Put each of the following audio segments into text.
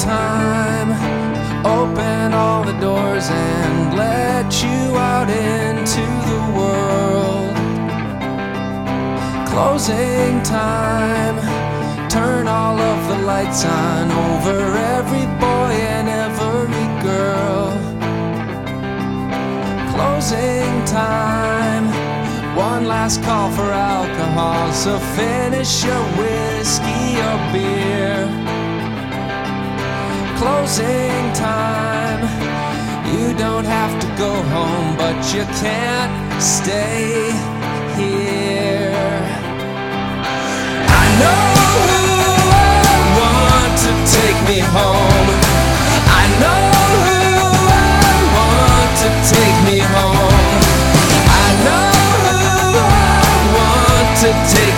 Time. Open all the doors and let you out into the world. Closing time. Turn all of the lights on over every boy and every girl. Closing time. One last call for alcohol, so finish your whiskey or beer. Closing time. You don't have to go home, but you can't stay here. I know who I want to take me home. I know who I want to take me home. I know who I want to take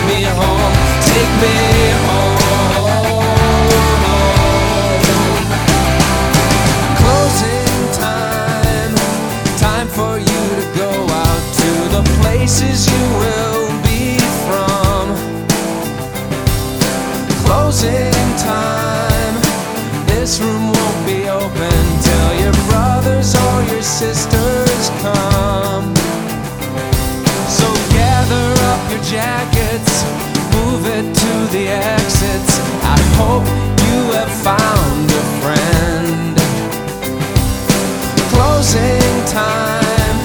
the exits. I hope you have found a friend. Closing time.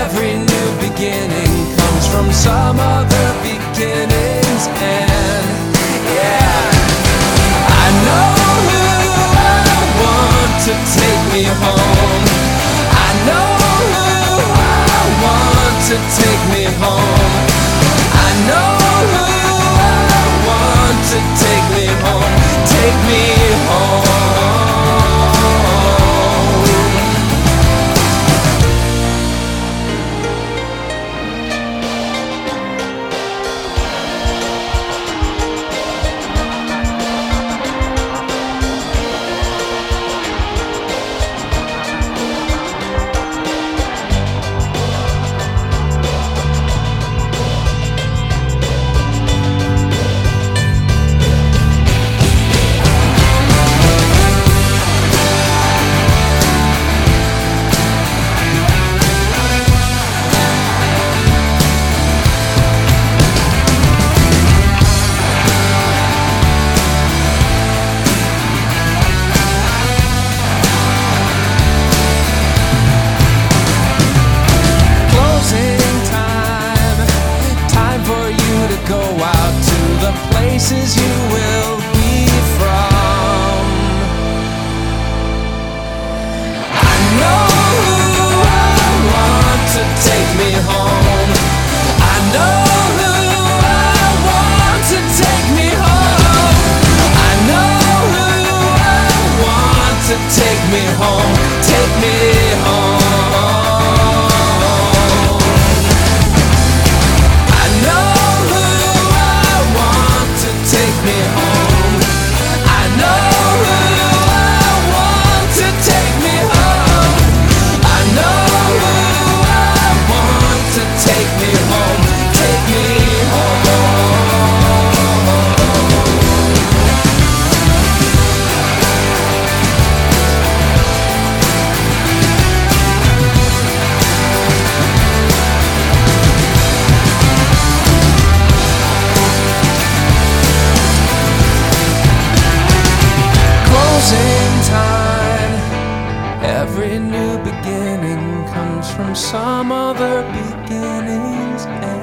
Every new beginning comes from some other beginning's end. Take Every new beginning comes from some other beginning's end.